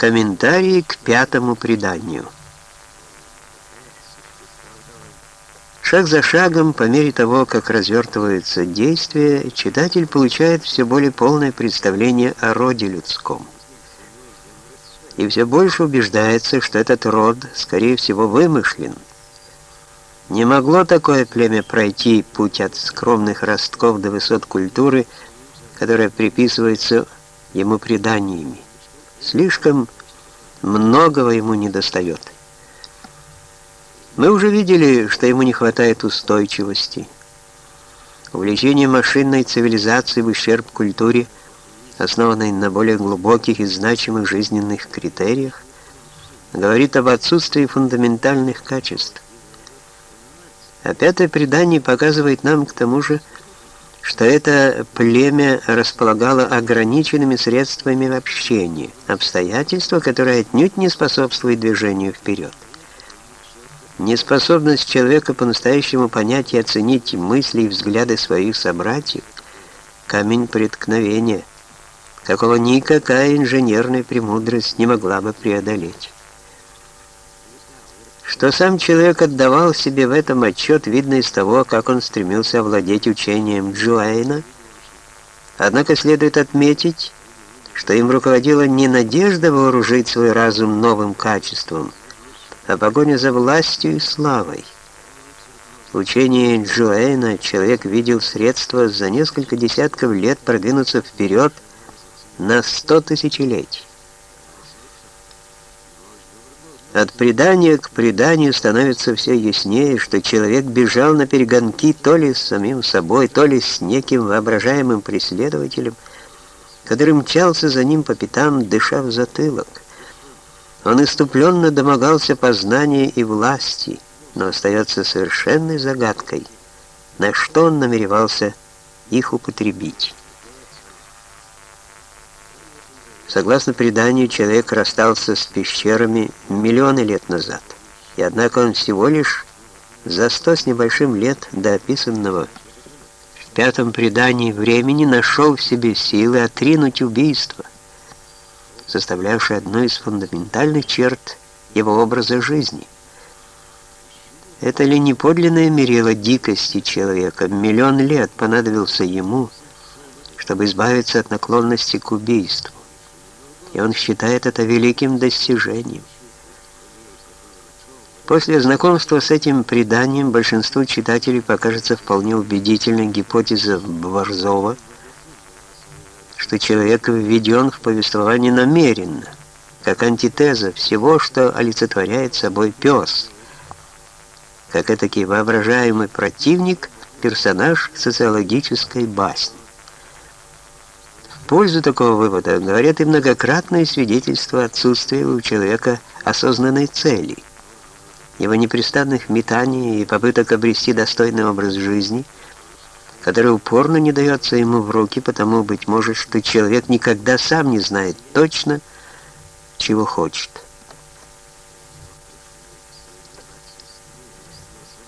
Комментарии к пятому преданию. Шаг за шагом, по мере того, как развертываются действия, читатель получает все более полное представление о роде людском. И все больше убеждается, что этот род, скорее всего, вымышлен. Не могло такое племя пройти путь от скромных ростков до высот культуры, которая приписывается ему преданиями. Слишком многого ему недостает. Мы уже видели, что ему не хватает устойчивости. Увлечение машинной цивилизацией в ущерб культуре, основанной на более глубоких и значимых жизненных критериях, говорит об отсутствии фундаментальных качеств. А пятое предание показывает нам к тому же, что это племя располагало ограниченными средствами общения, обстоятельства, которые отнюдь не способствуют движению вперед. Неспособность человека по-настоящему понять и оценить мысли и взгляды своих собратьев – камень преткновения, какого никакая инженерная премудрость не могла бы преодолеть. Что сам человек отдавал себе в этом отчет, видно из того, как он стремился овладеть учением Джуэйна. Однако следует отметить, что им руководила не надежда вооружить свой разум новым качеством, а погоня за властью и славой. В учении Джуэйна человек видел средства за несколько десятков лет продвинуться вперед на сто тысячелетий. От предания к преданию становится все яснее, что человек бежал на перегонки то ли с самим собой, то ли с неким воображаемым преследователем, который мчался за ним по пятам, дыша в затылок. Он иступленно домогался познания и власти, но остается совершенной загадкой, на что он намеревался их употребить. Согласно преданию, человек расстался с пещерами миллионы лет назад, и однако он всего лишь за сто с небольшим лет до описанного в пятом предании времени нашел в себе силы отринуть убийство, составлявшее одну из фундаментальных черт его образа жизни. Это ли не подлинное мерило дикости человека? Миллион лет понадобился ему, чтобы избавиться от наклонности к убийству и он считает это великим достижением. После знакомства с этим преданием большинству читателей покажется вполне убедительной гипотеза Борзова, что человек введен в повествование намеренно, как антитеза всего, что олицетворяет собой пес, как этакий воображаемый противник, персонаж социологической басни пользу такого вывода говорят и многократные свидетельства отсутствия у человека осознанной цели, его непрестанных метаний и попыток обрести достойный образ жизни, который упорно не дается ему в руки, потому, быть может, что человек никогда сам не знает точно, чего хочет.